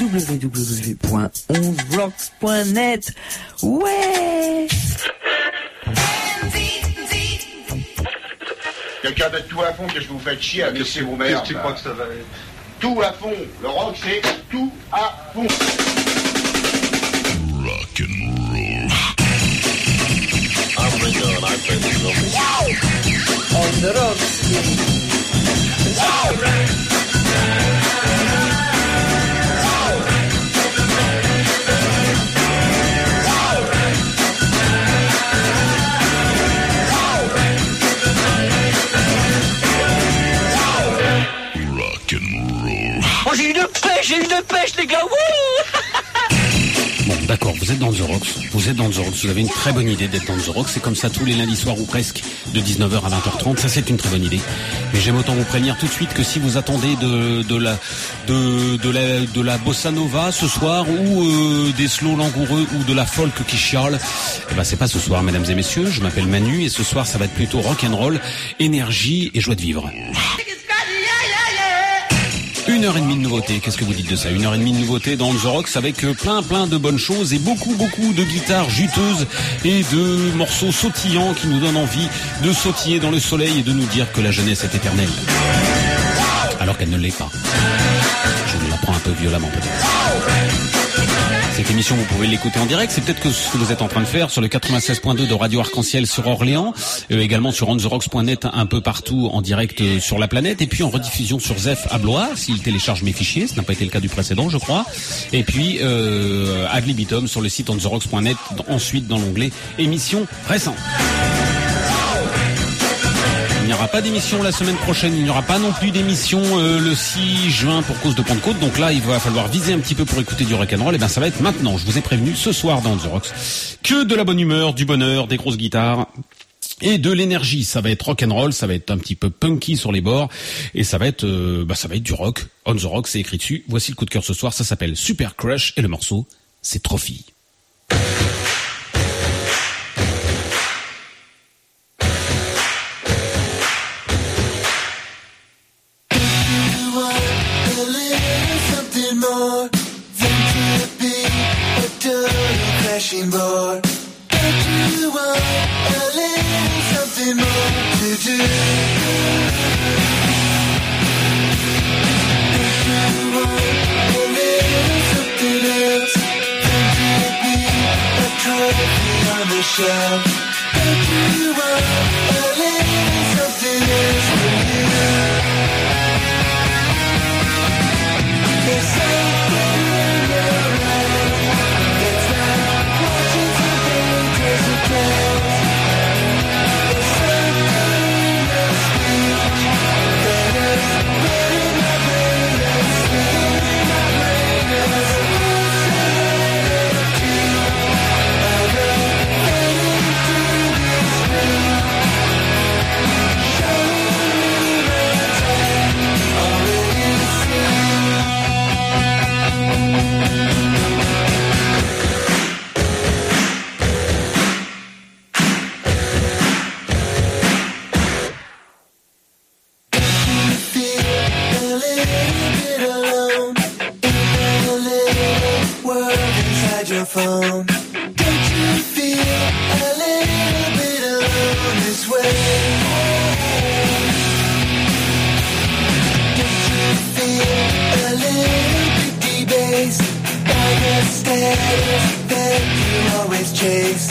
www.onrocks.net. Ouais Quelqu'un de tout à fond que je vous fais chier à laisser vos mères. Qu'est-ce que tu crois que ça va être Tout à fond. Le rock, c'est tout à fond. Rock and roll. On the Rocks. Rock j'ai eu de pêche, les gars. Wouh Bon, d'accord, vous êtes dans The Rocks, vous êtes dans The Rocks, vous avez une très bonne idée d'être dans The Rocks, c'est comme ça tous les lundis soirs ou presque, de 19h à 20h30, ça c'est une très bonne idée. Mais j'aime autant vous prévenir tout de suite que si vous attendez de, de la de, de la de la bossa nova ce soir ou euh, des slow langoureux ou de la folk qui chiale, eh ben c'est pas ce soir mesdames et messieurs, je m'appelle Manu et ce soir ça va être plutôt rock and roll, énergie et joie de vivre. Une heure et demie de nouveautés, qu'est-ce que vous dites de ça? Une heure et demie de nouveautés dans The Rocks avec euh, plein plein de bonnes choses et beaucoup beaucoup de guitares juteuses et de morceaux sautillants qui nous donnent envie de sautiller dans le soleil et de nous dire que la jeunesse est éternelle. Alors qu'elle ne l'est pas. Je vous la prends un peu violemment peut-être. Cette émission, vous pouvez l'écouter en direct. C'est peut-être que ce que vous êtes en train de faire sur le 96.2 de Radio Arc-en-Ciel sur Orléans, euh, également sur ontherocks.net un peu partout en direct euh, sur la planète, et puis en rediffusion sur Zef à Blois, s'il télécharge mes fichiers, ce n'a pas été le cas du précédent, je crois. Et puis euh, sur le site ontherocks.net, ensuite dans l'onglet émissions récentes. Il n'y aura pas d'émission la semaine prochaine, il n'y aura pas non plus d'émission euh, le 6 juin pour cause de Pentecôte. Donc là, il va falloir viser un petit peu pour écouter du rock'n'roll. Et ben ça va être maintenant. Je vous ai prévenu ce soir dans The Rocks que de la bonne humeur, du bonheur, des grosses guitares. Et de l'énergie, ça va être rock and roll, ça va être un petit peu punky sur les bords, et ça va être, euh, bah ça va être du rock. On the rock, c'est écrit dessus. Voici le coup de cœur ce soir, ça s'appelle Super Crush, et le morceau, c'est Trophy. Crashing board. Don't you want a little something more to do? Don't you want a little something else than to be a trophy on the shelf? Inside your phone. Don't you feel a little bit alone this way? Don't you feel a little bit debased by the status that you always chase?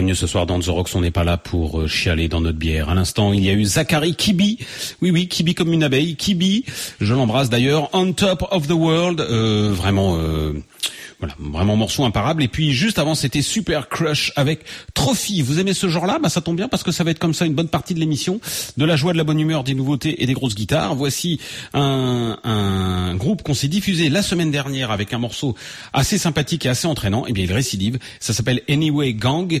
and ce soir dans The Rocks, on n'est pas là pour euh, chialer dans notre bière. À l'instant, il y a eu Zachary Kibi. Oui, oui, Kibi comme une abeille. Kibi, je l'embrasse d'ailleurs. On Top of the World, euh, vraiment, euh, voilà, vraiment morceau imparable. Et puis juste avant, c'était Super Crush avec Trophy. Vous aimez ce genre-là? Bah, ça tombe bien parce que ça va être comme ça une bonne partie de l'émission, de la joie, de la bonne humeur, des nouveautés et des grosses guitares. Voici un, un groupe qu'on s'est diffusé la semaine dernière avec un morceau assez sympathique et assez entraînant. Et bien, il récidive. Ça s'appelle Anyway Gang.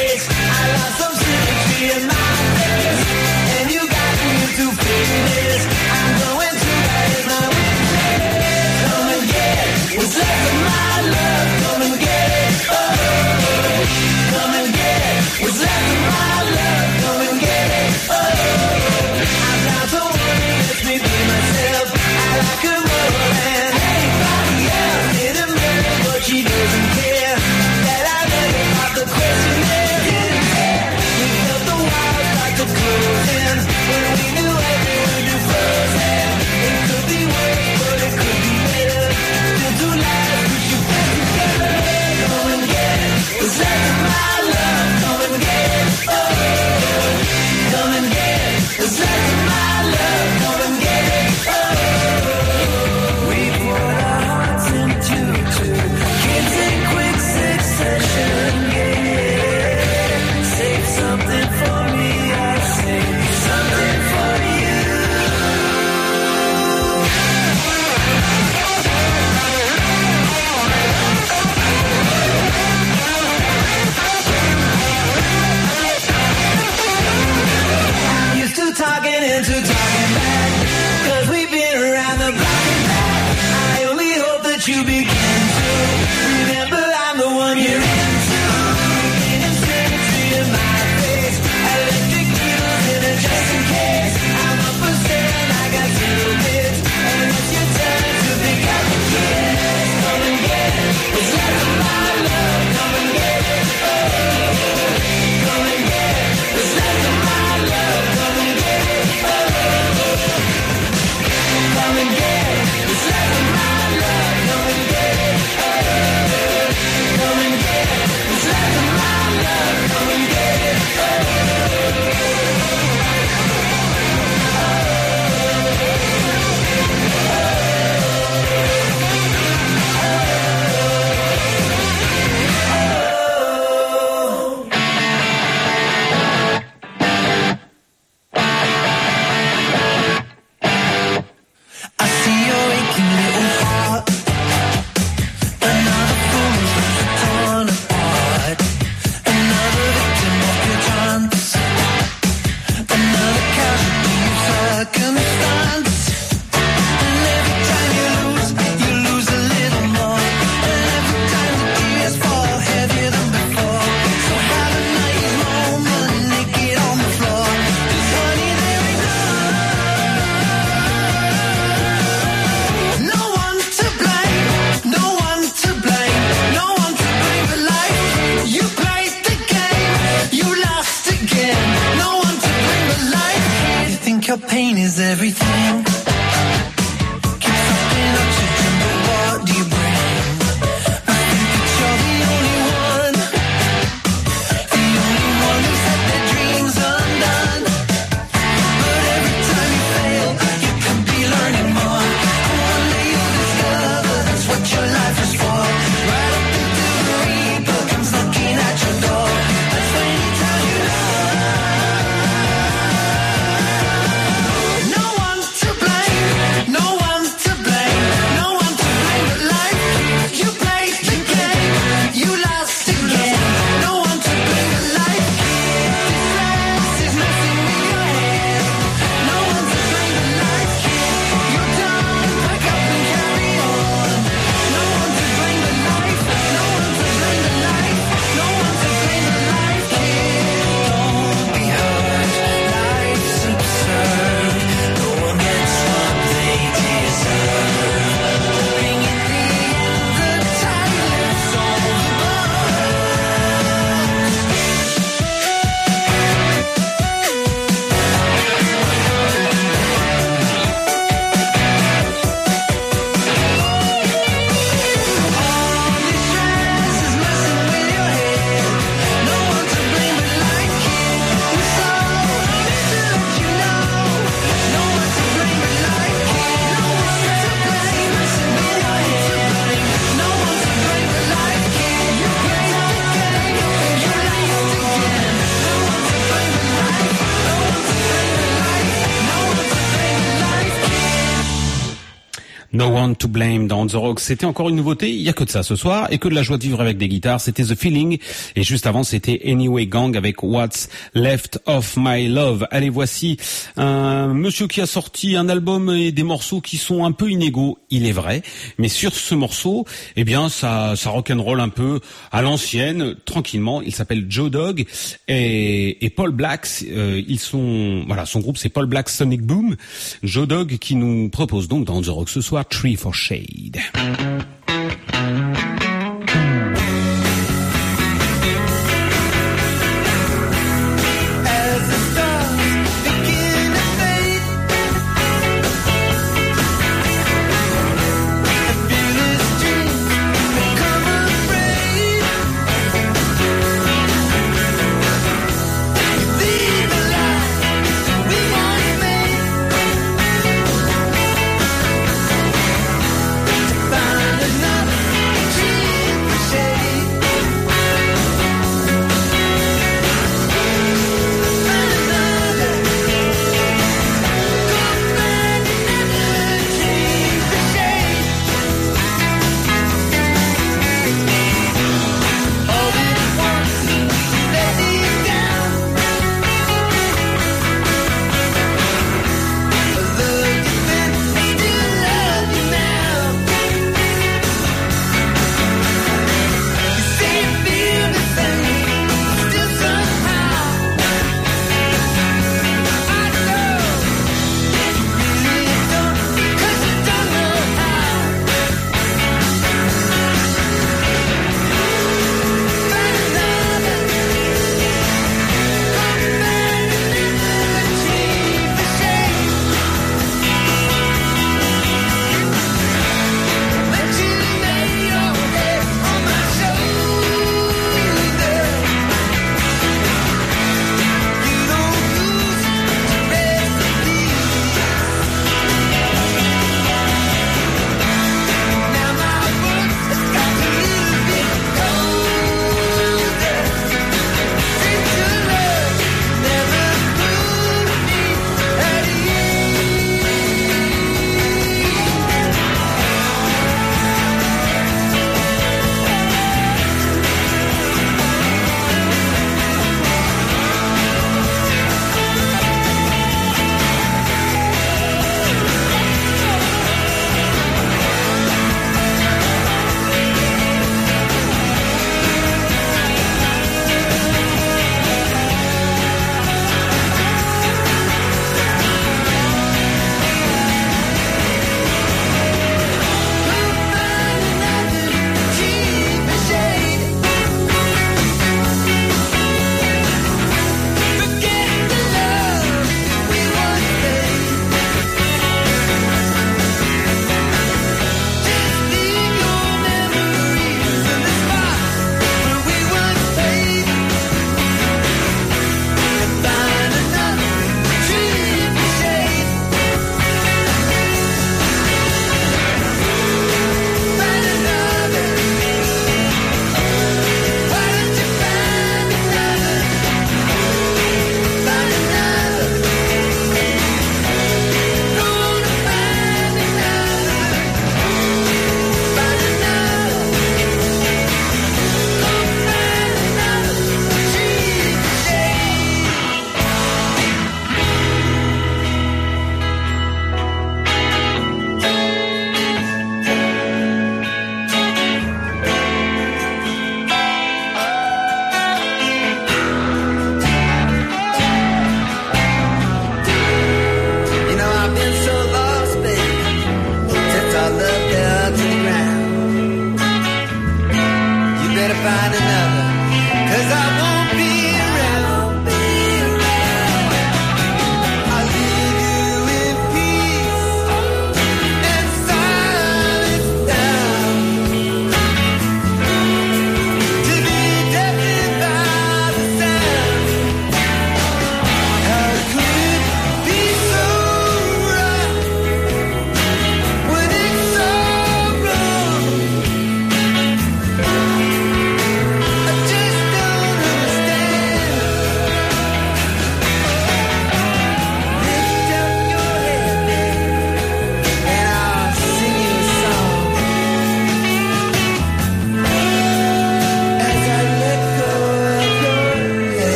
to Blame dans The Rock. C'était encore une nouveauté, il y a que de ça ce soir, et que de la joie de vivre avec des guitares, c'était The Feeling, et juste avant c'était Anyway Gang avec What's Left of My Love. Allez, voici un monsieur qui a sorti un album et des morceaux qui sont un peu inégaux, il est vrai, mais sur ce morceau, eh bien ça, ça rock'n'roll un peu à l'ancienne, tranquillement, il s'appelle Joe Dog, et, Paul Blacks, euh, ils sont, voilà, son groupe c'est Paul Black Sonic Boom, Joe Dog qui nous propose donc dans The Rock ce soir Tree for shade.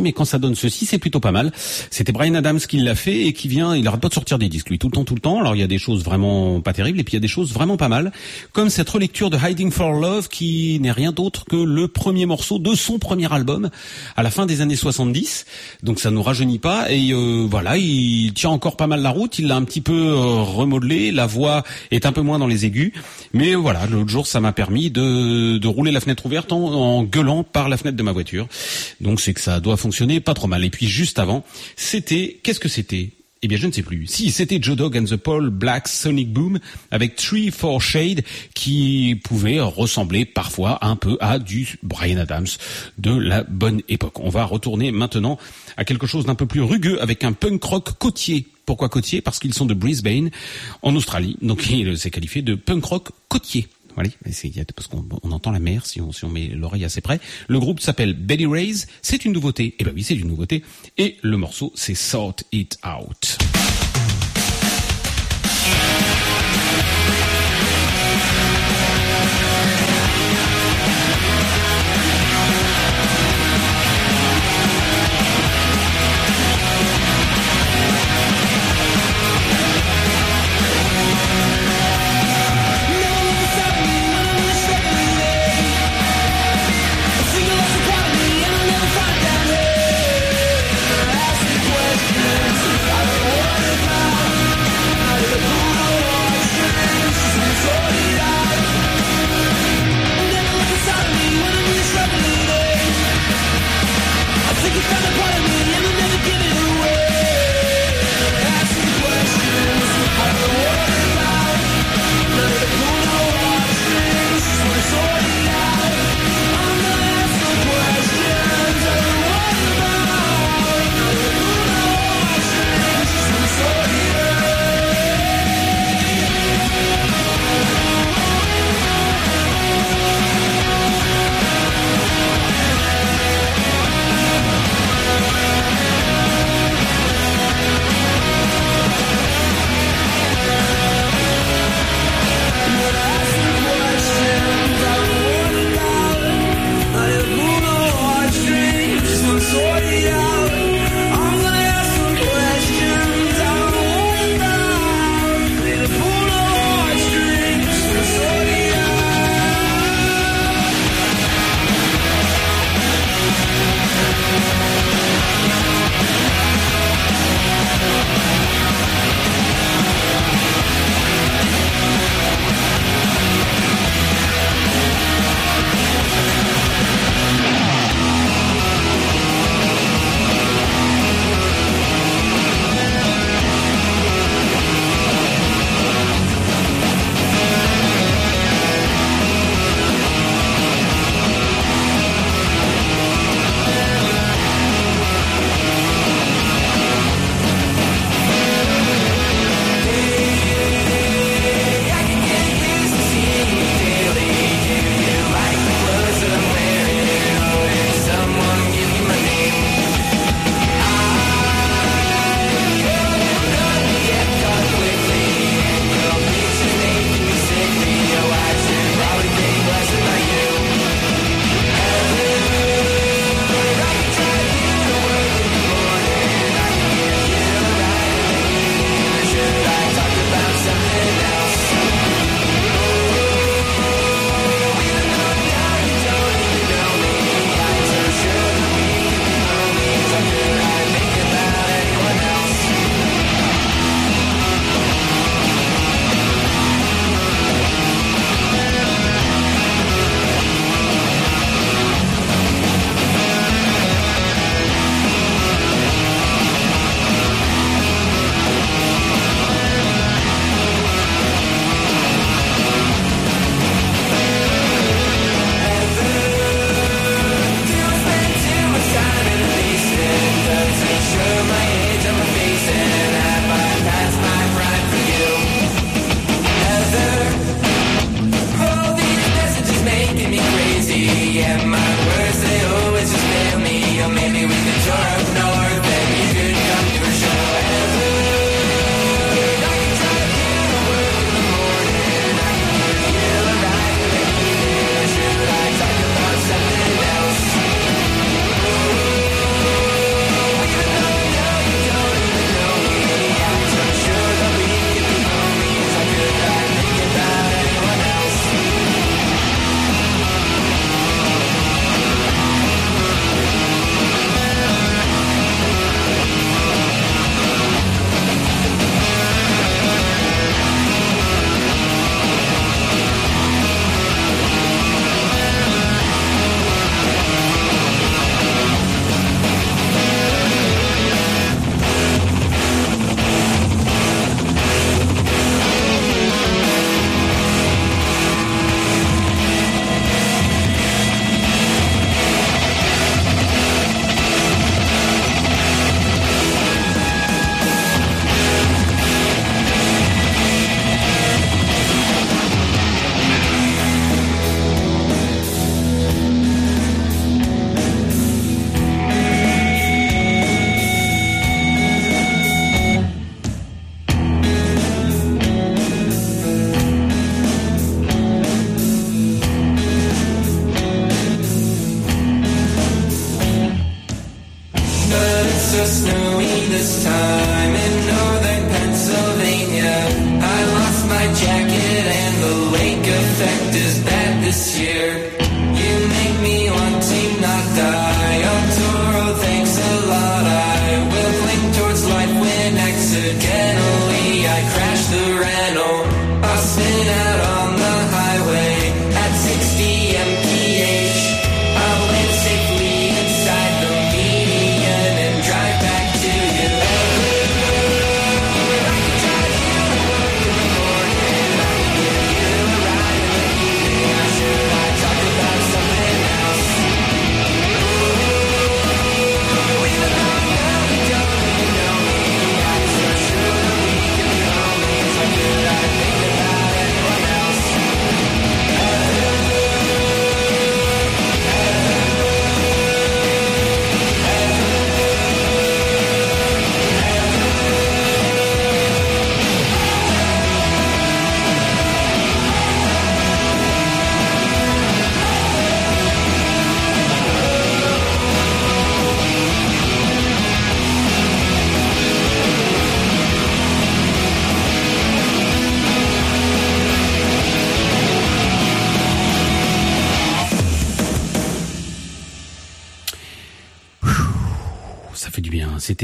Mais quand ça donne ceci, c'est plutôt pas mal. C'était Brian Adams qui l'a fait et qui vient, il arrête pas de sortir des disques lui tout le temps, tout le temps. Alors il y a des choses vraiment pas terribles et puis il y a des choses vraiment pas mal, comme cette relecture de Hiding for Love qui n'est rien d'autre que le premier morceau de son premier album à la fin des années 70. Donc ça nous rajeunit pas et euh, voilà, il tient encore pas mal la route. Il l'a un petit peu euh, remodelé, la voix est un peu moins dans les aigus, mais voilà, l'autre jour ça m'a permis de, de rouler la fenêtre ouverte en, en gueulant par la fenêtre de ma voiture. Donc c'est que ça doit fonctionner pas trop mal. Et puis juste avant, c'était qu'est-ce que c'était? Eh bien, je ne sais plus. Si, c'était Joe Dog and the Paul Black Sonic Boom avec Three Four Shade qui pouvait ressembler parfois un peu à du Brian Adams de la bonne époque. On va retourner maintenant à quelque chose d'un peu plus rugueux avec un punk rock côtier. Pourquoi côtier Parce qu'ils sont de Brisbane, en Australie. Donc, il s'est qualifié de punk rock côtier. Voilà, parce qu'on on entend la mer si on, si met l'oreille assez près. Le groupe s'appelle Betty Rays, c'est une nouveauté. Eh ben oui, c'est une nouveauté. Et le morceau, c'est Sort It Out.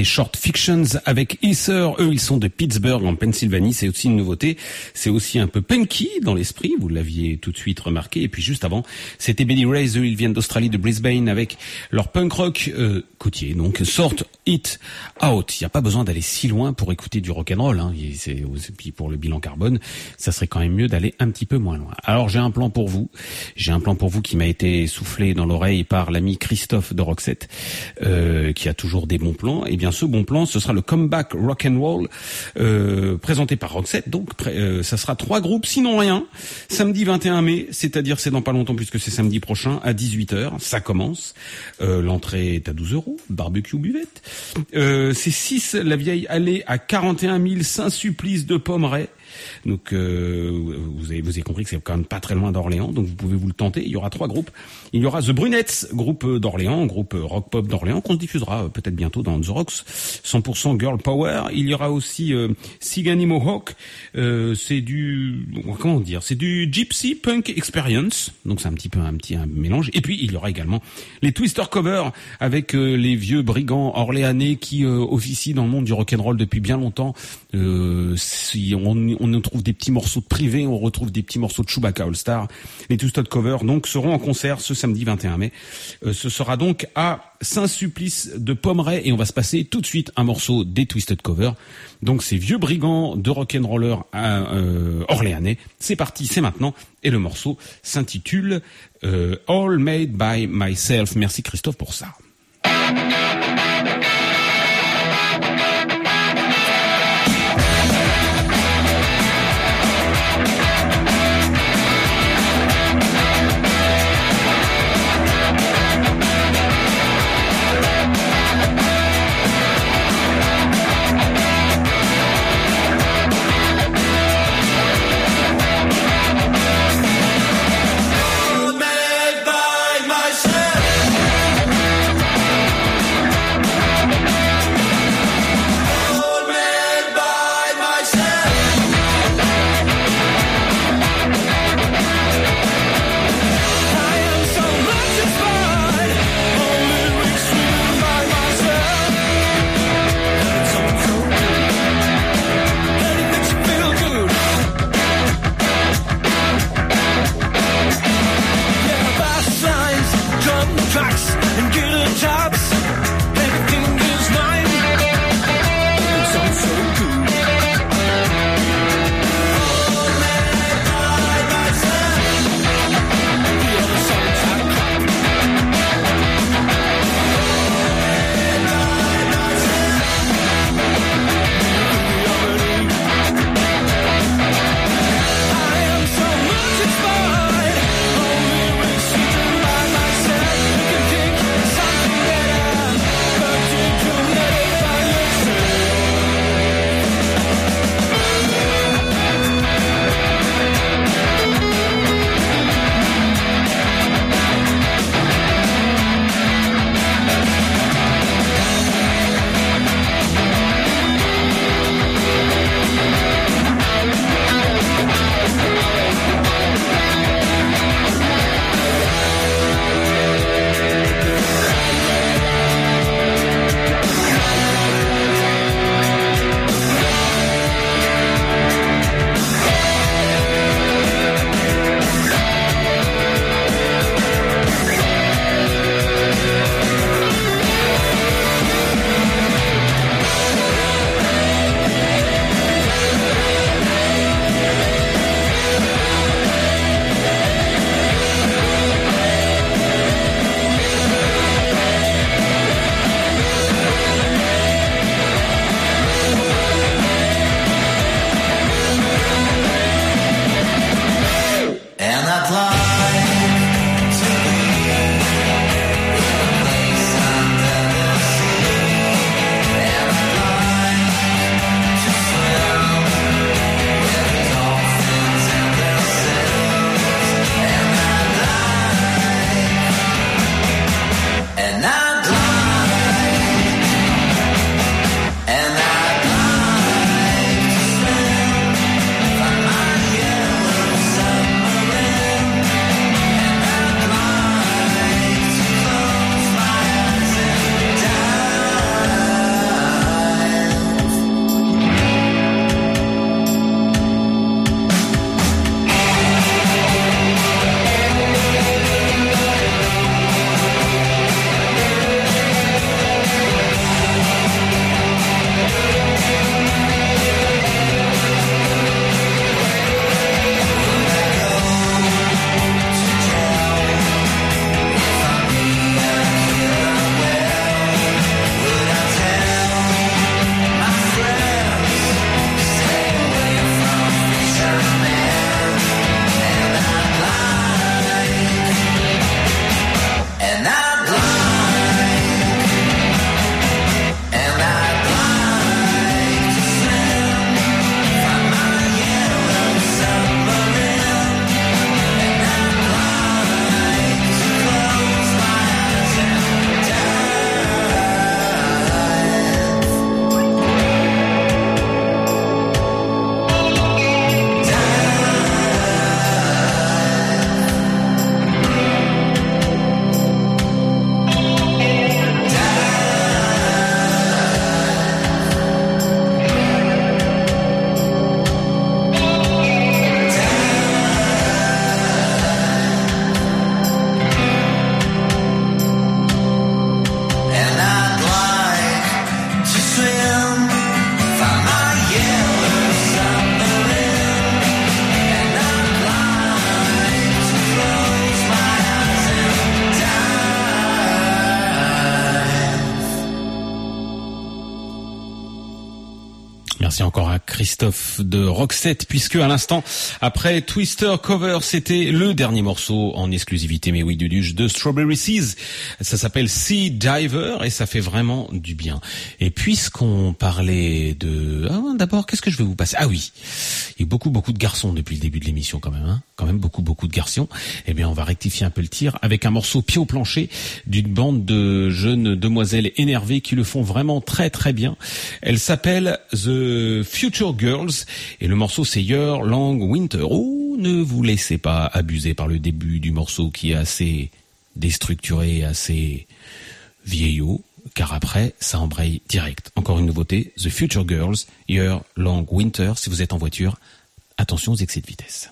C'était Short Fictions avec Ether. Eux, ils sont de Pittsburgh en Pennsylvanie. C'est aussi une nouveauté. C'est aussi un peu punky dans l'esprit. Vous l'aviez tout de suite remarqué. Et puis juste avant, c'était Billy Ray. Eux, ils viennent d'Australie, de Brisbane avec leur punk rock euh, côtier. Donc, Sort It Out. Il n'y a pas besoin d'aller si loin pour écouter du rock and roll. Hein. Et puis pour le bilan carbone, ça serait quand même mieux d'aller un petit peu moins loin. Alors, j'ai un plan pour vous. J'ai un plan pour vous qui m'a été soufflé dans l'oreille par l'ami Christophe de Roxette, euh, qui a toujours des bons plans. Et bien, ce bon plan, ce sera le comeback rock and roll euh, présenté par Roxette. Donc, euh, ça sera trois groupes, sinon rien. Samedi 21 mai, c'est-à-dire c'est dans pas longtemps puisque c'est samedi prochain à 18h. Ça commence. Euh, L'entrée est à 12 euros. Barbecue buvette. Euh, c'est 6 la vieille allée à 41 000 Saint-Supplice de Pommeraye. Donc euh, vous avez vous avez compris que c'est quand même pas très loin d'Orléans, donc vous pouvez vous le tenter. Il y aura trois groupes. Il y aura The Brunettes, groupe euh, d'Orléans, groupe euh, rock pop d'Orléans qu'on se diffusera euh, peut-être bientôt dans The Rocks. 100% girl power. Il y aura aussi euh, Sigani Mohawk. Euh, c'est du comment dire, c'est du gypsy punk experience. Donc c'est un petit peu un petit mélange. Et puis il y aura également les Twister covers avec les vieux brigands orléanais qui officient dans le monde du rock and roll depuis bien longtemps. Si on, on en trouve des petits morceaux de privé, on retrouve des petits morceaux de Chewbacca All Star. Les Twisted Covers donc seront en concert ce samedi 21 mai. Euh, ce sera donc à Saint-Sulpice de Pommeraye et on va se passer tout de suite un morceau des Twisted Covers. Donc ces vieux brigands de rock'n'roller euh, orléanais. C'est parti, c'est maintenant et le morceau s'intitule euh, All Made by Myself. Merci Christophe pour ça. Roxette, puisque à l'instant, après Twister Cover, c'était le dernier morceau en exclusivité, mais oui, du duche, de Strawberry Seas. Ça s'appelle Sea Diver et ça fait vraiment du bien. Et puisqu'on parlait de... Ah, d'abord, qu'est-ce que je vais vous passer? Ah oui, il y a beaucoup, beaucoup de garçons depuis le début de l'émission quand même. Hein beaucoup beaucoup de garçons, eh bien on va rectifier un peu le tir avec un morceau pied au plancher d'une bande de jeunes demoiselles énervées qui le font vraiment très très bien. Elle s'appelle The Future Girls et le morceau c'est Your Long Winter. Oh, ne vous laissez pas abuser par le début du morceau qui est assez déstructuré, assez vieillot car après, ça embraye direct. Encore une nouveauté, The Future Girls, Year Long Winter, si vous êtes en voiture, attention aux excès de vitesse.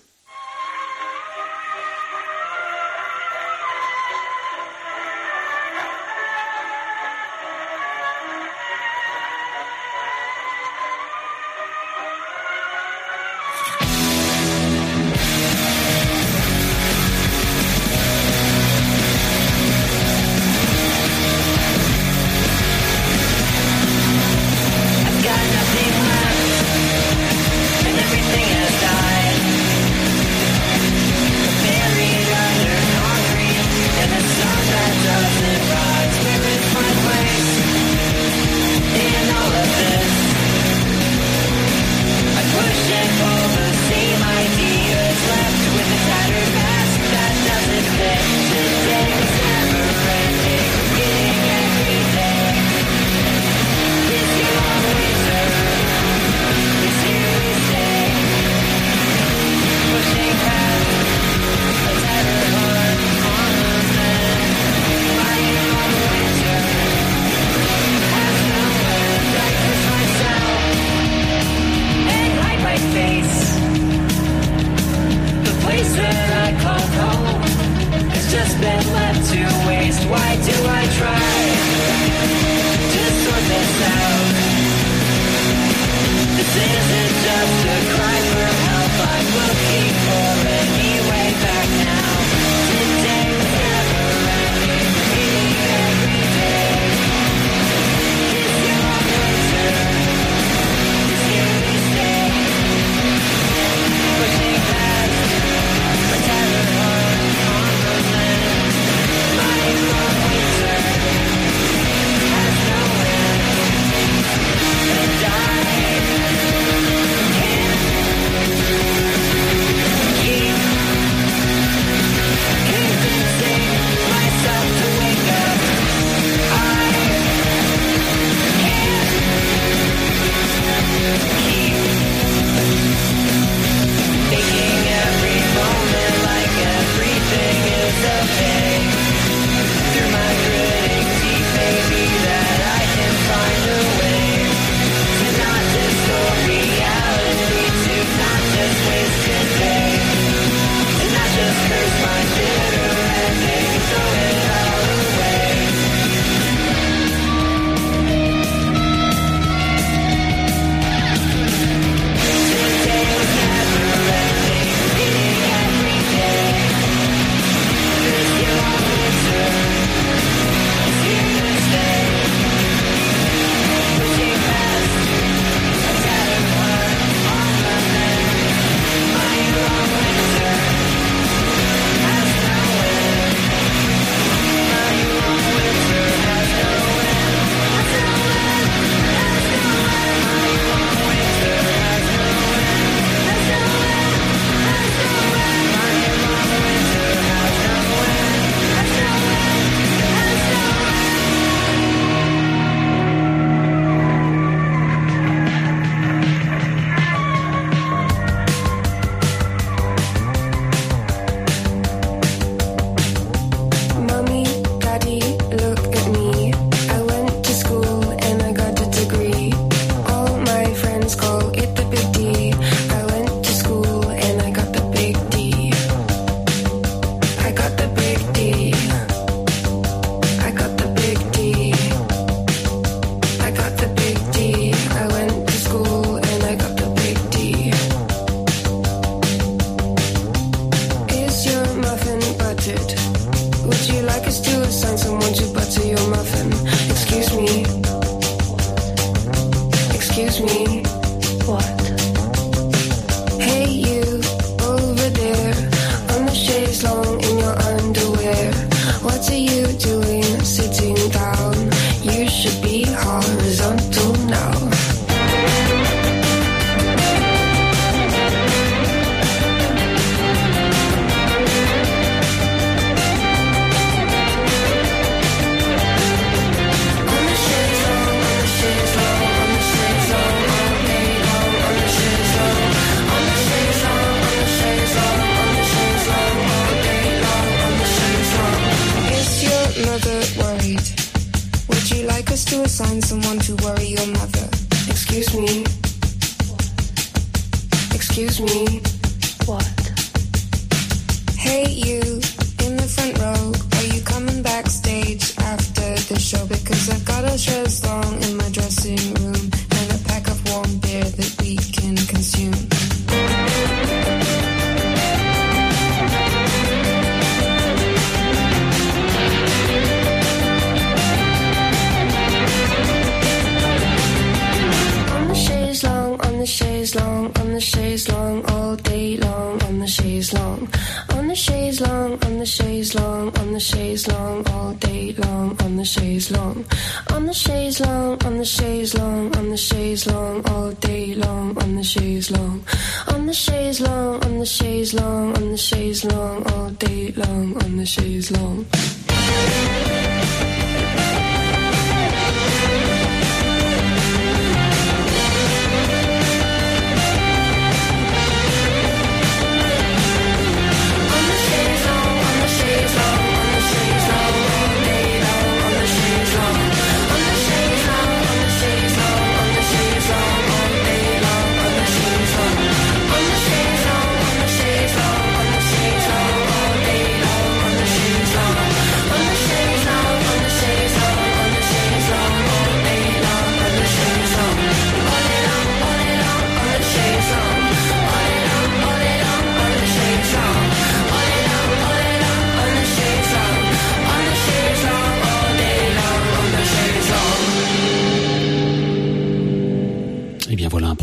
Long, all day long, on the chaise long. On the chaise long, on the chaise long, on the chaise long, all day long, on the chaise long.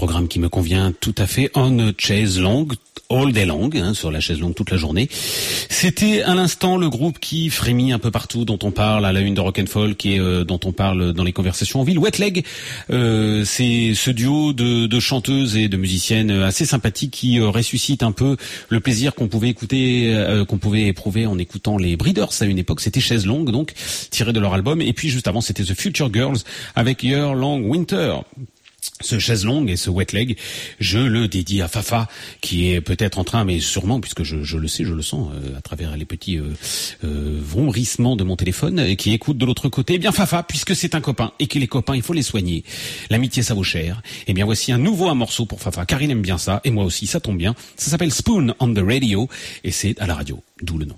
Programme qui me convient tout à fait on a chaise long all day long hein, sur la chaise longue toute la journée. C'était à l'instant le groupe qui frémit un peu partout dont on parle à la une de Rock and Folk et euh, dont on parle dans les conversations en ville. Wet Leg, euh, c'est ce duo de, de chanteuses et de musiciennes assez sympathiques qui euh, ressuscite un peu le plaisir qu'on pouvait écouter, euh, qu'on pouvait éprouver en écoutant les Breeders à une époque. C'était chaise longue donc tiré de leur album et puis juste avant c'était The Future Girls avec Year Long Winter. Ce chaise longue et ce wet leg, je le dédie à Fafa, qui est peut-être en train, mais sûrement, puisque je, le sais, je le sens euh, à travers les petits euh, euh, de mon téléphone, et qui écoute de l'autre côté. Eh bien Fafa, puisque c'est un copain, et que les copains, il faut les soigner. L'amitié, ça vaut cher. Eh bien voici un nouveau un morceau pour Fafa, car il aime bien ça, et moi aussi, ça tombe bien. Ça s'appelle Spoon on the Radio, et c'est à la radio, d'où le nom.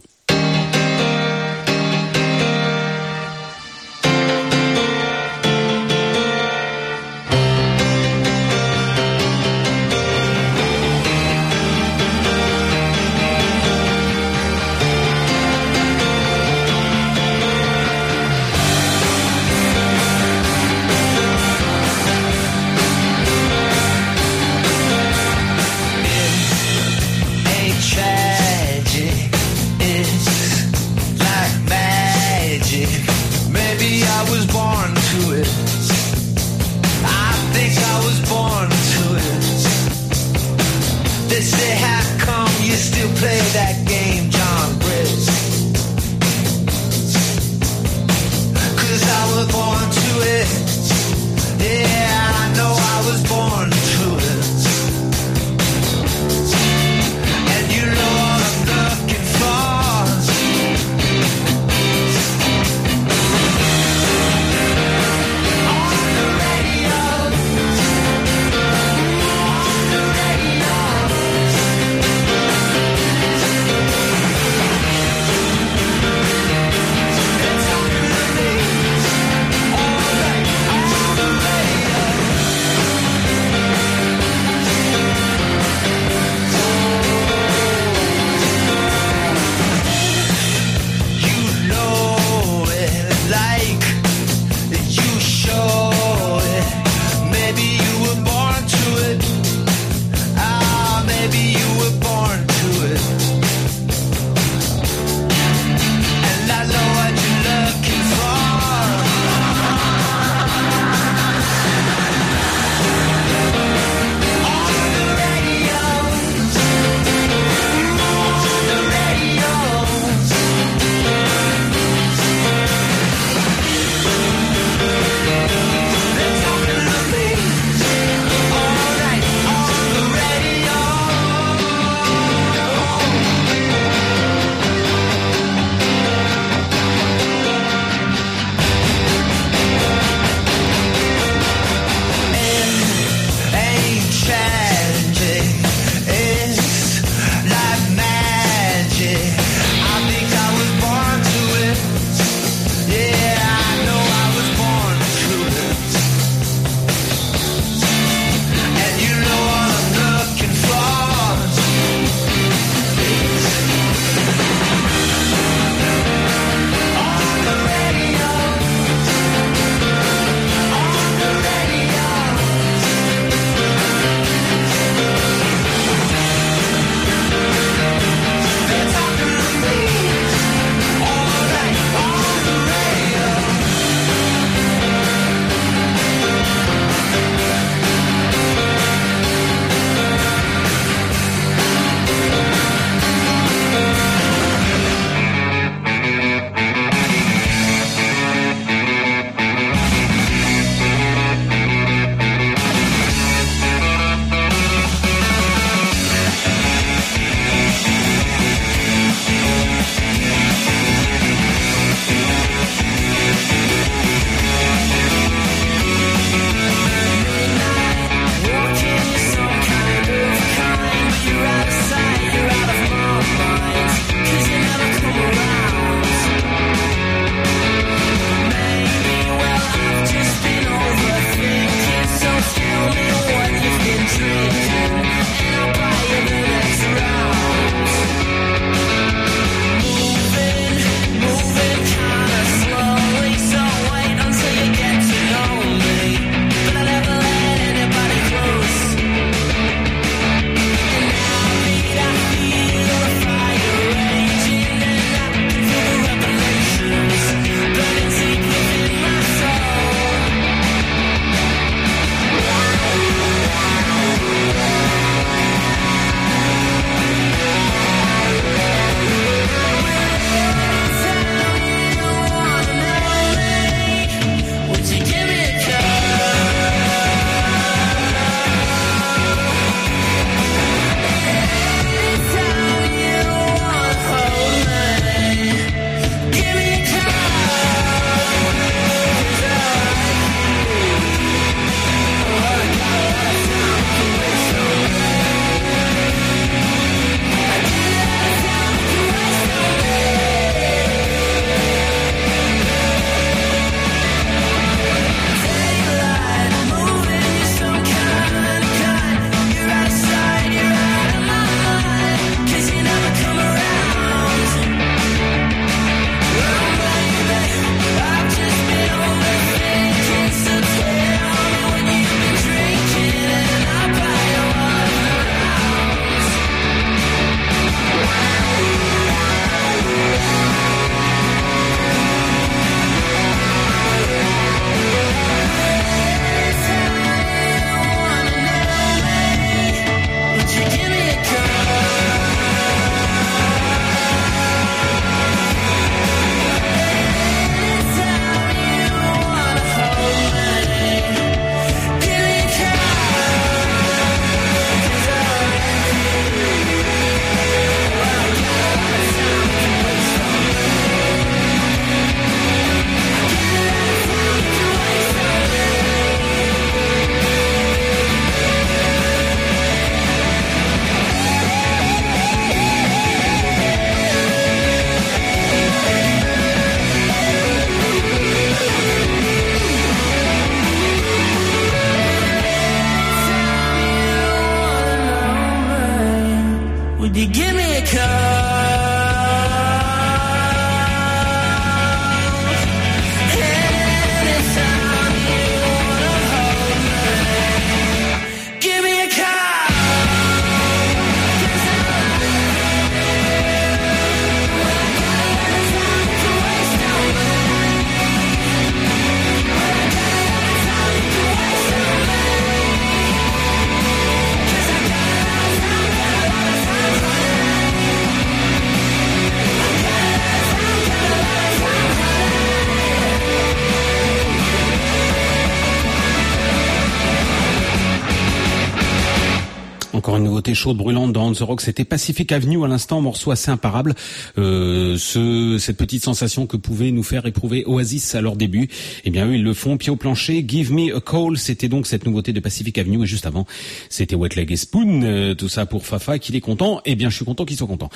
Chaude, brûlante dans The Rock, c'était Pacific Avenue à l'instant, morceau assez imparable. Euh, ce, cette petite sensation que pouvait nous faire éprouver Oasis à leur début. Eh bien, eux, ils le font pied au plancher. Give Me a Call, c'était donc cette nouveauté de Pacific Avenue. Et juste avant, c'était Wet Leg et Spoon, euh, tout ça pour Fafa, qu'il est content. Eh bien, je suis content qu'il soit content.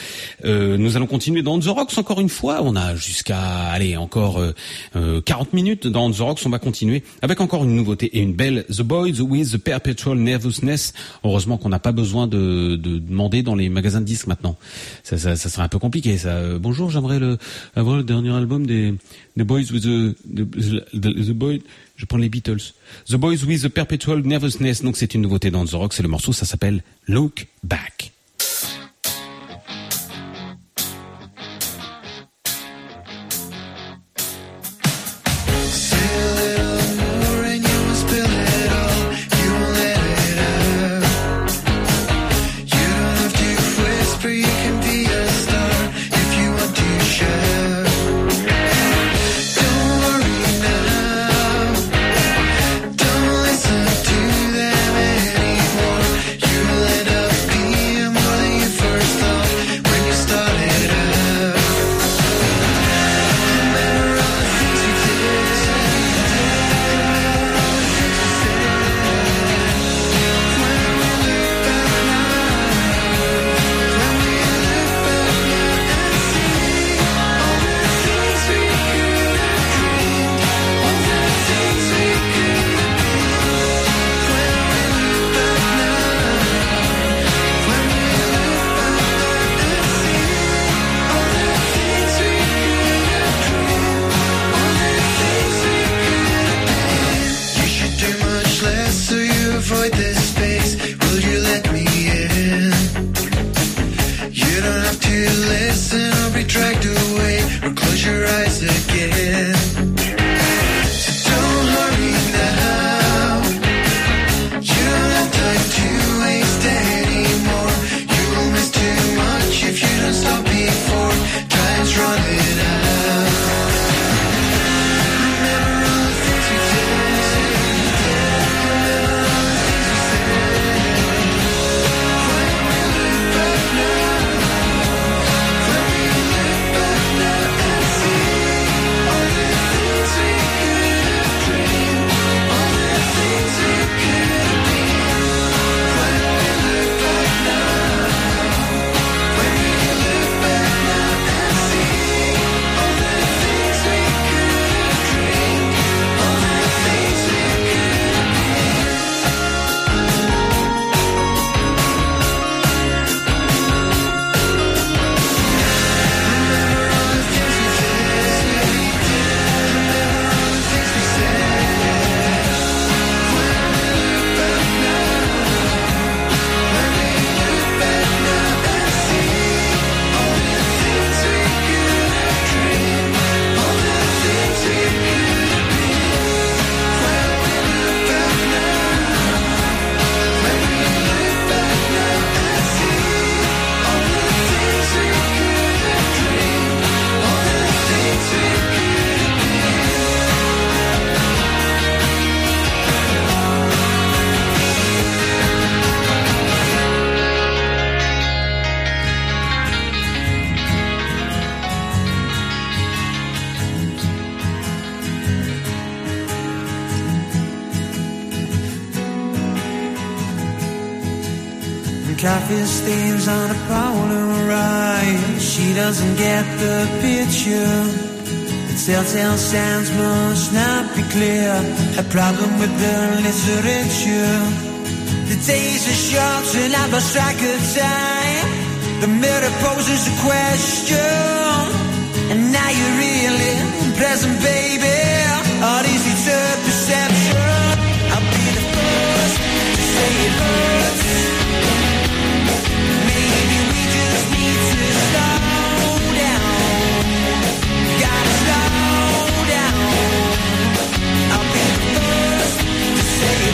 Euh, nous allons continuer dans The Rocks encore une fois. On a jusqu'à, allez, encore euh, euh, 40 minutes dans The Rocks. On va continuer avec encore une nouveauté et une belle The Boys with the Perpetual Nervousness. Heureusement qu'on n'a pas besoin de, de demander dans les magasins de disques maintenant. Ça, serait un peu compliqué. Ça. Euh, bonjour, j'aimerais le, avoir le dernier album des The Boys with the, the. Je prends les Beatles. The Boys with the Perpetual Nervousness. Donc c'est une nouveauté dans The Rock. C'est le morceau. Ça s'appelle Look Back. Coffee stains on a Polaroid. She doesn't get the picture. The telltale signs must not be clear. A problem with the literature. The days are short and I lost track of time. The mirror poses a question. And now you're really present, baby.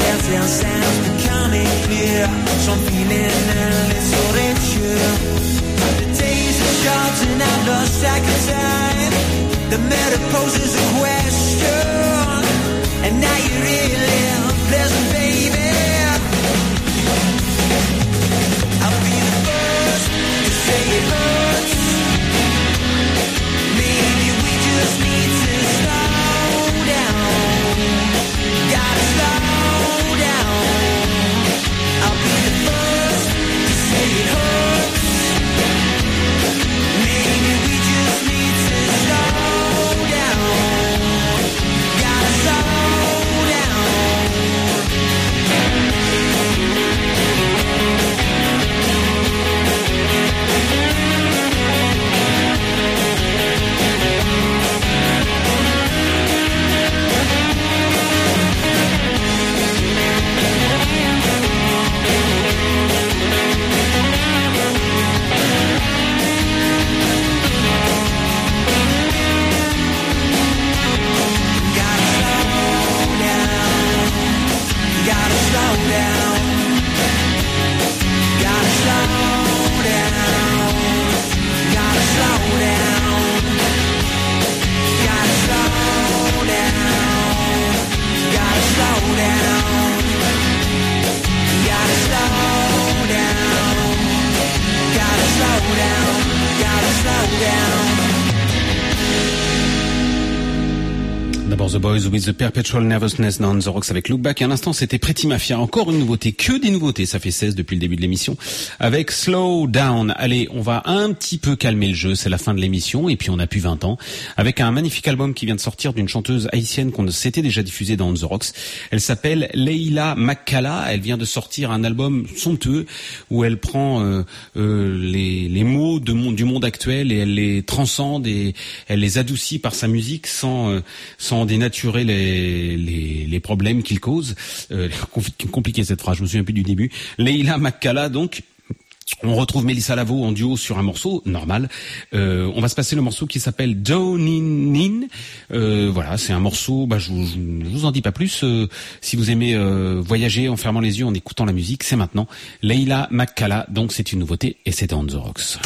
tell, tell sounds becoming clear. So I'm feeling a little richer. The days are short and I've lost track of time. The matter poses a question, and now you really pleasant. Boys with the Perpetual Nervousness dans The Rocks avec Look Back. Et à l'instant, c'était Pretty Mafia. Encore une nouveauté. Que des nouveautés. Ça fait 16 depuis le début de l'émission. Avec Slow Down. Allez, on va un petit peu calmer le jeu. C'est la fin de l'émission. Et puis, on a plus 20 ans. Avec un magnifique album qui vient de sortir d'une chanteuse haïtienne qu'on s'était déjà diffusé dans The Rocks. Elle s'appelle Leila Makala. Elle vient de sortir un album somptueux où elle prend euh, euh, les, les mots de mon- du monde actuel et elle les transcende et elle les adoucit par sa musique sans, euh, sans dénaturer les, les, problèmes qu'il cause. Euh, compliqué cette phrase, je me souviens plus du début. Leila Makala, donc, on retrouve Mélissa Lavo en duo sur un morceau normal. Euh, on va se passer le morceau qui s'appelle Nin. Euh, voilà, c'est un morceau. Bah, je, ne vous en dis pas plus. Euh, si vous aimez euh, voyager en fermant les yeux, en écoutant la musique, c'est maintenant. Leila Makala, donc c'est une nouveauté et c'est dans The Rocks.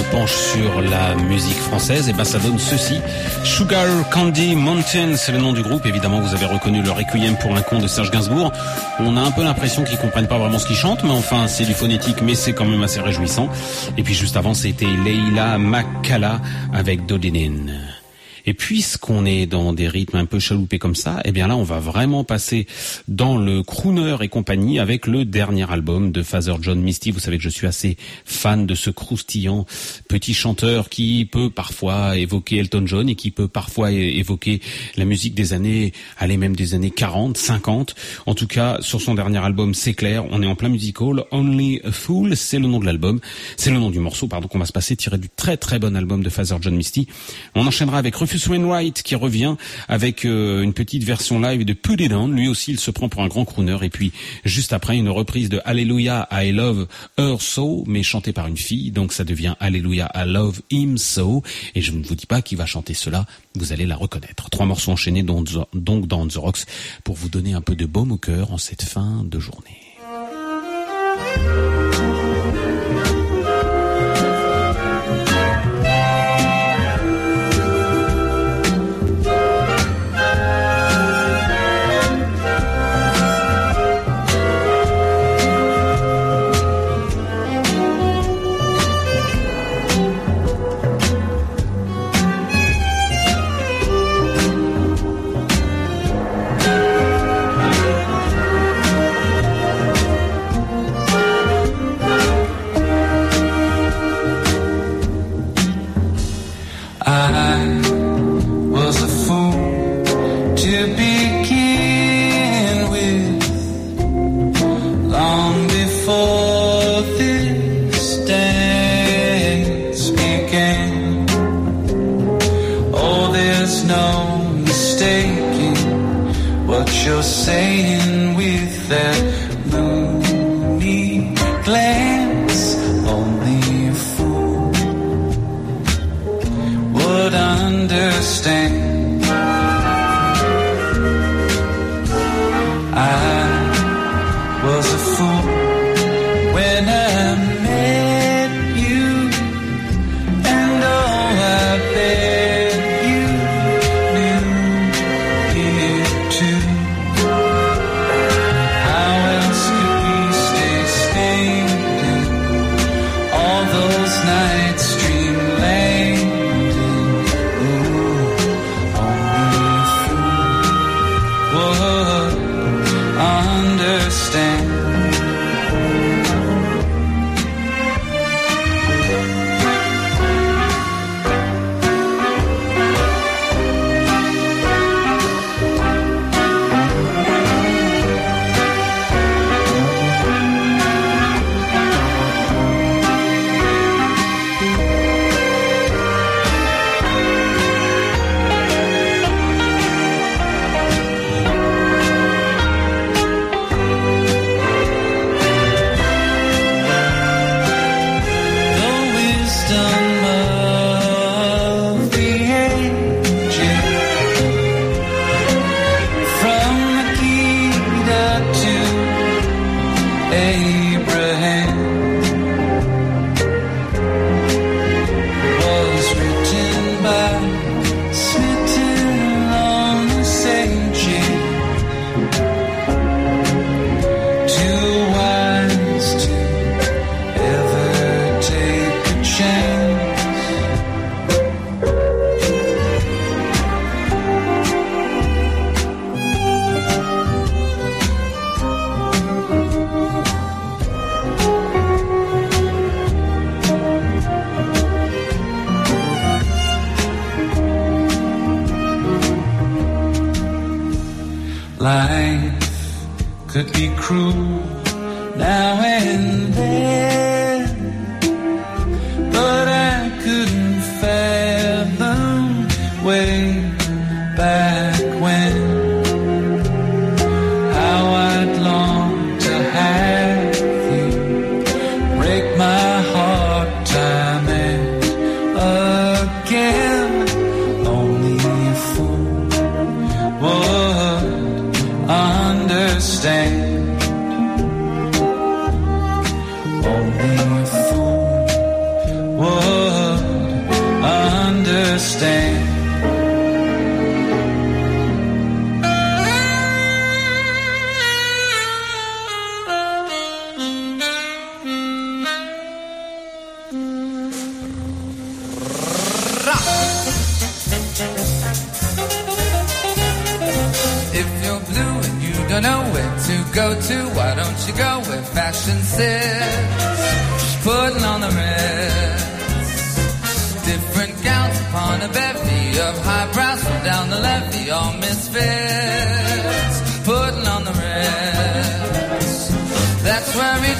Se penche sur la musique française, et ben ça donne ceci. Sugar Candy Mountain, c'est le nom du groupe. Évidemment, vous avez reconnu le Requiem pour un con de Serge Gainsbourg. On a un peu l'impression qu'ils comprennent pas vraiment ce qu'ils chantent, mais enfin, c'est du phonétique, mais c'est quand même assez réjouissant. Et puis juste avant, c'était Leila Makala avec Dodinin. Et puisqu'on est dans des rythmes un peu chaloupés comme ça, eh bien là, on va vraiment passer dans le crooner et compagnie avec le dernier album de Father John Misty. Vous savez que je suis assez fan de ce croustillant petit chanteur qui peut parfois évoquer Elton John et qui peut parfois évoquer la musique des années, allez même des années 40, 50. En tout cas, sur son dernier album, c'est clair, on est en plein musical. Only a Fool, c'est le nom de l'album, c'est le nom du morceau, pardon, qu'on va se passer tiré du très très bon album de Father John Misty. On enchaînera avec Rufus Wainwright qui revient avec euh, une petite version live de Put It On. Lui aussi, il se prend pour un grand crooner. Et puis, juste après, une reprise de Hallelujah, I Love Her So, mais chantée par une fille. Donc, ça devient Hallelujah, I Love Him So. Et je ne vous dis pas qui va chanter cela. Vous allez la reconnaître. Trois morceaux enchaînés donc dans The Rocks pour vous donner un peu de baume au cœur en cette fin de journée.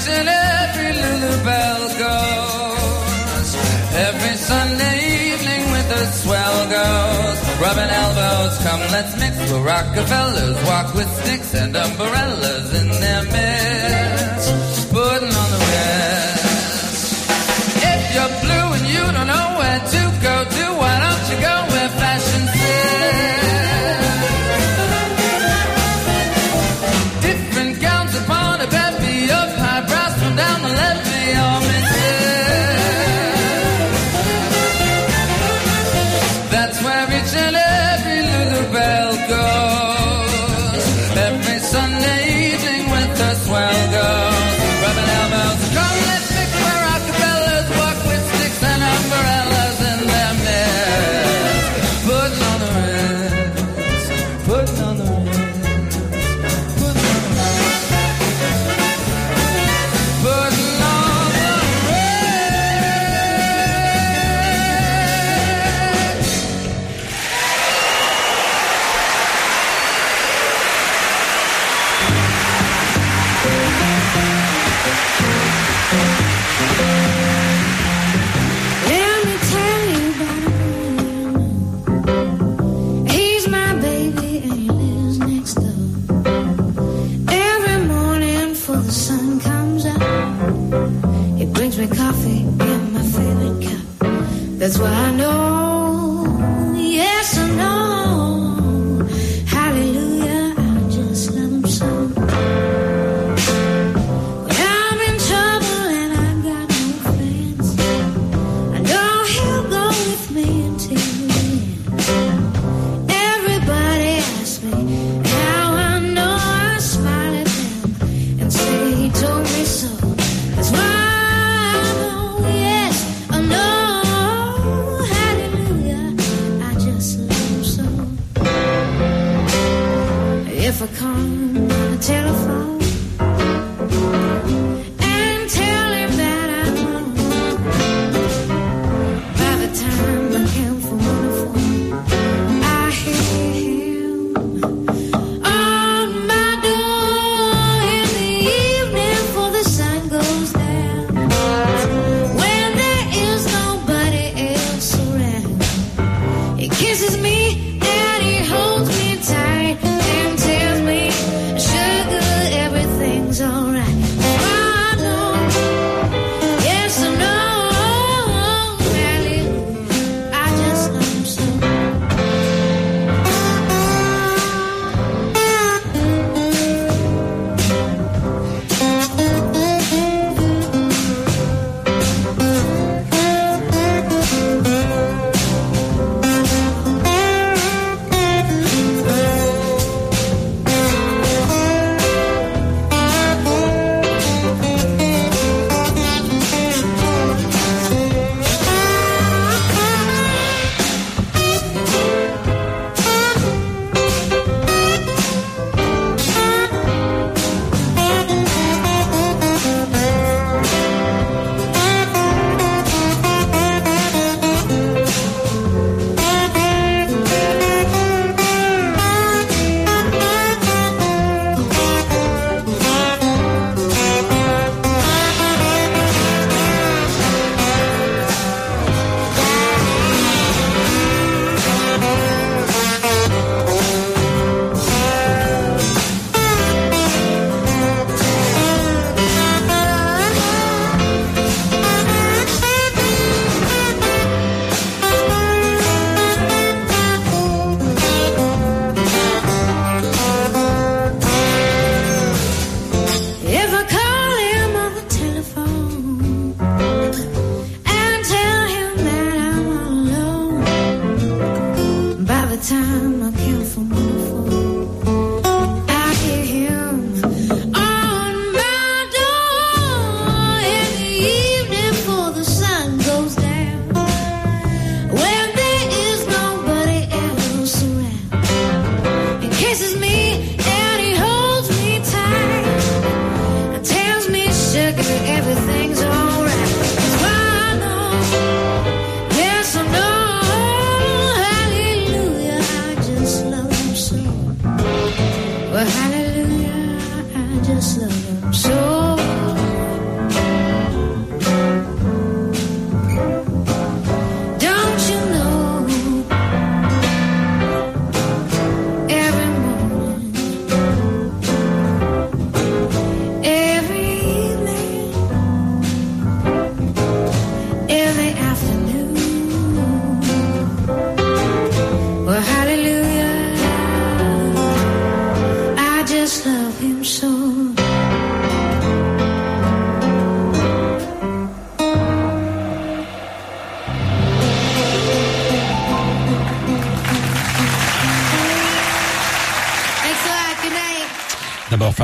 and every little bell goes. Every Sunday evening with the swell girls, rubbing elbows. Come, let's mix. We're Rockefellers, walk with sticks and umbrellas in their midst.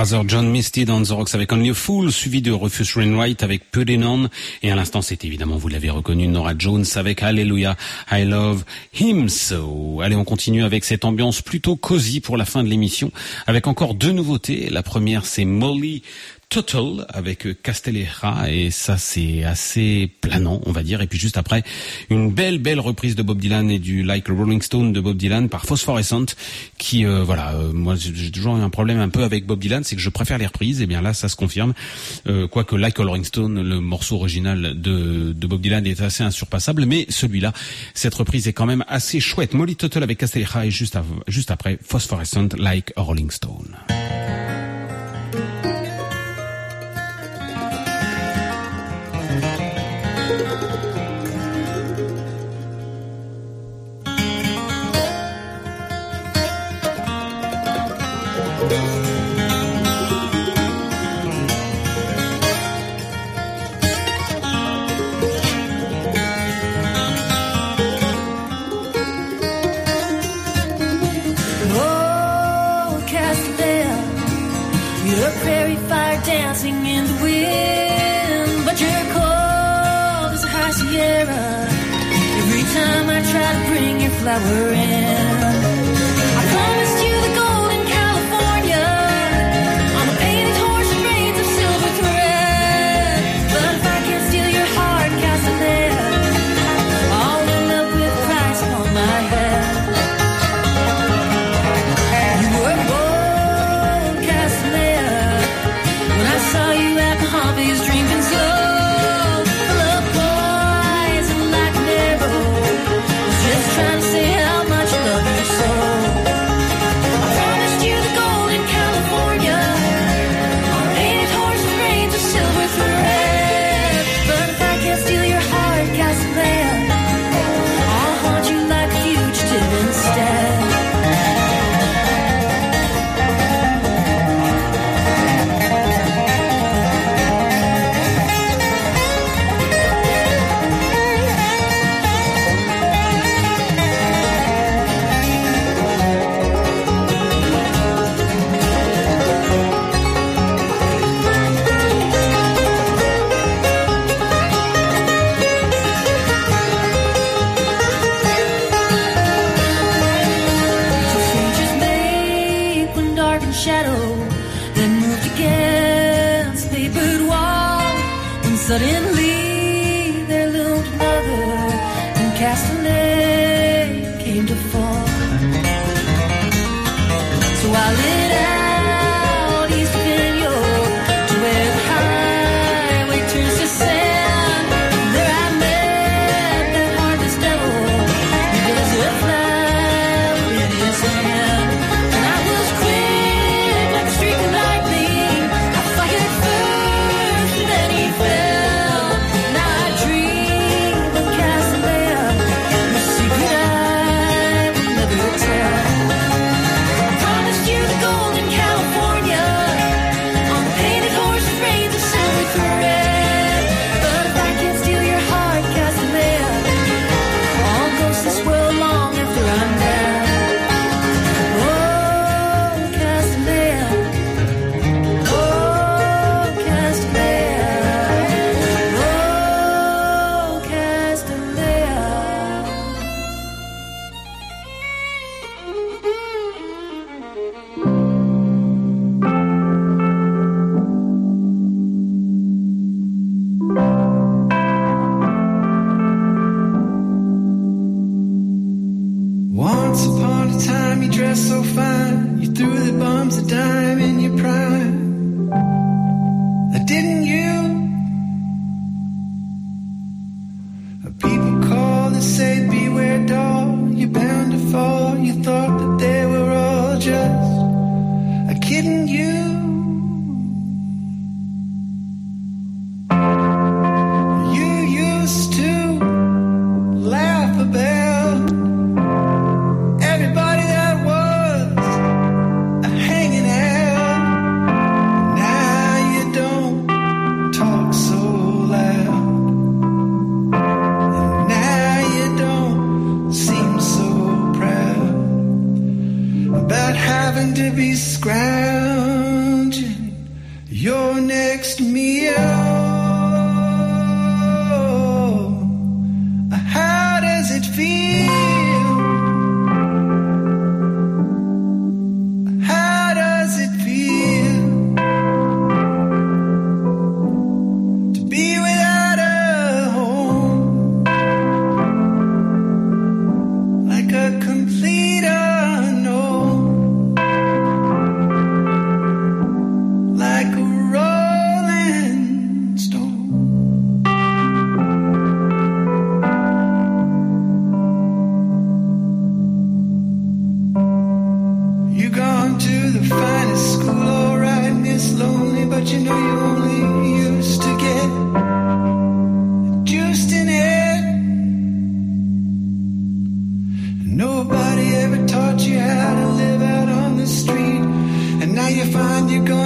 John Misty dans The Rocks avec Only a Fool, suivi de Rufus Wainwright avec Put It On. Et à l'instant, c'est évidemment, vous l'avez reconnu, Nora Jones avec Hallelujah, I Love Him So. Allez, on continue avec cette ambiance plutôt cosy pour la fin de l'émission, avec encore deux nouveautés. La première, c'est Molly Total avec Castellera et ça c'est assez planant on va dire. Et puis juste après une belle belle reprise de Bob Dylan et du Like a Rolling Stone de Bob Dylan par Phosphorescent qui euh, voilà euh, moi j'ai toujours eu un problème un peu avec Bob Dylan c'est que je préfère les reprises. Et bien là ça se confirme. Euh, quoique Like a Rolling Stone le morceau original de, de Bob Dylan est assez insurpassable mais celui-là cette reprise est quand même assez chouette. Molly Total avec Castellera et juste, juste après Phosphorescent Like a Rolling Stone bring your flower in, and now you find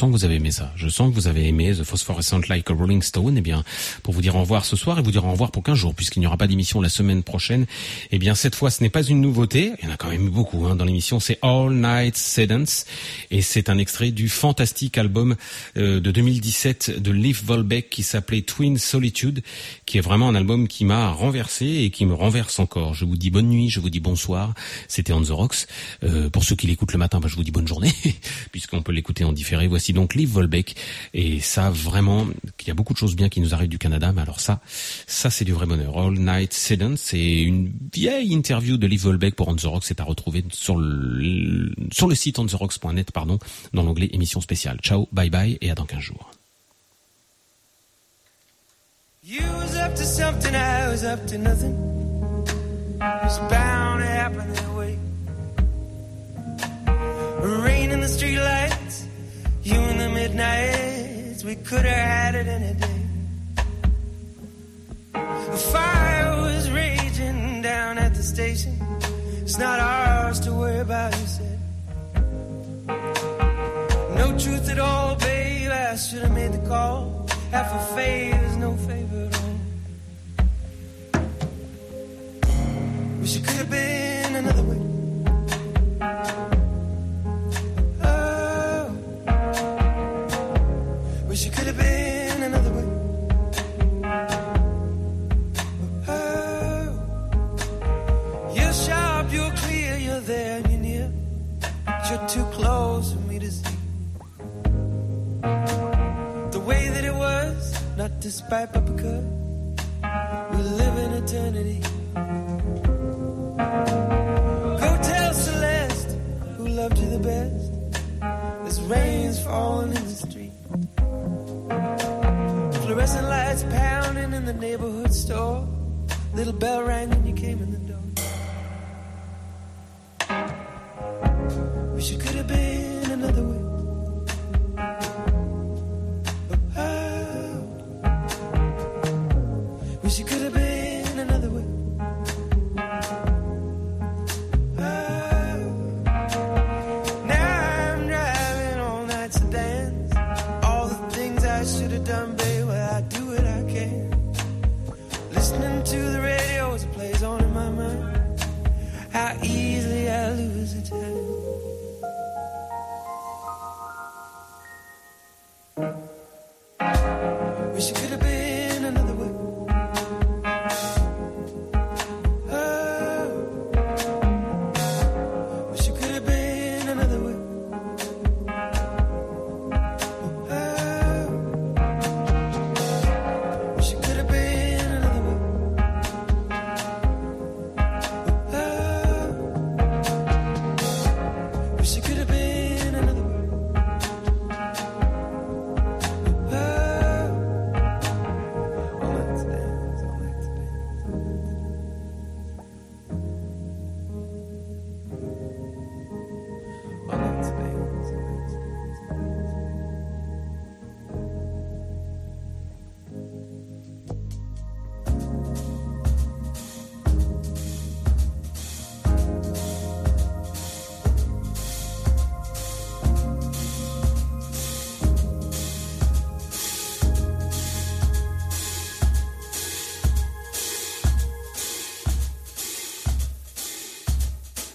sens que vous avez aimé ça. Je sens que vous avez aimé The Phosphorescent Like a Rolling Stone. Eh bien, pour vous dire au revoir ce soir et vous dire au revoir pour 15 jours, puisqu'il n'y aura pas d'émission la semaine prochaine. Eh bien, cette fois, ce n'est pas une nouveauté. Il y en a quand même beaucoup hein, dans l'émission. C'est All Night Sedence et c'est un extrait du fantastique album euh, de 2017 de Liv Volbeck qui s'appelait Twin Solitude, qui est vraiment un album qui m'a renversé et qui me renverse encore. Je vous dis bonne nuit, je vous dis bonsoir. C'était On the Rocks. Euh, pour ceux qui l'écoutent le matin, bah, je vous dis bonne journée, puisqu'on peut l'écouter en différé. Voici donc Liv Volbeck. Et ça, vraiment, il y a beaucoup de choses bien qui nous arrivent du Canada, mais alors ça, ça c'est du vrai bonheur. All Night Sedence, c'est une vieille interview de Liv Volbeck pour On the Rocks. C'est à retrouver sur le, sur le site ontherocks.net, pardon, dans l'onglet émission spéciale. Ciao, bye bye et à dans 15 jours. You was up to something, I was up to nothing. It was bound to happen that way. Rain in the streetlights, you in the midnights. We could have had it any day. A fire was raging down at the station. It's not ours to worry about, truth at all, babe. I should have made the call. Half a favor is no favor at all. Wish it could have been another way. Despite but because we live in eternity. Go tell Celeste, who loved you the best. There's rain's falling in the street. Fluorescent lights pounding in the neighborhood store. Little bell rang when you came in the